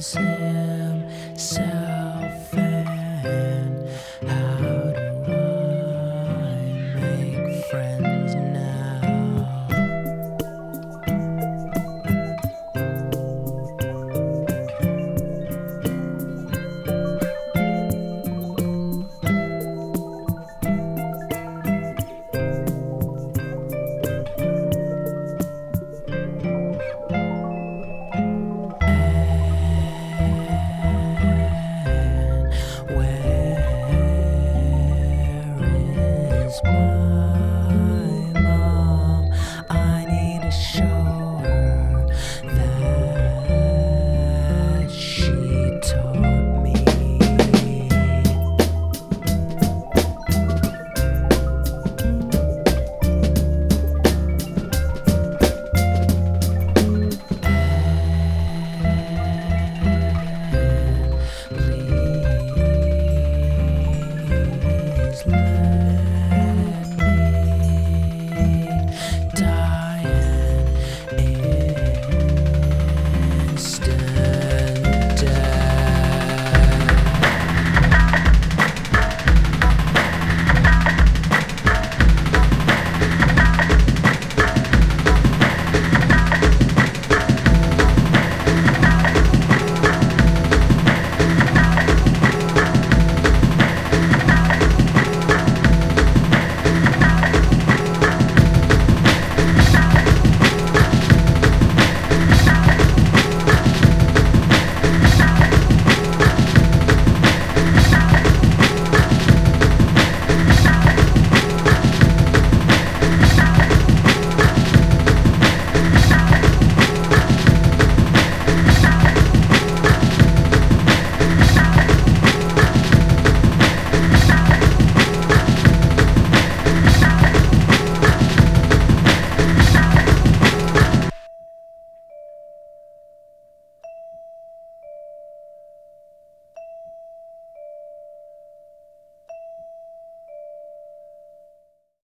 Sam. Sam.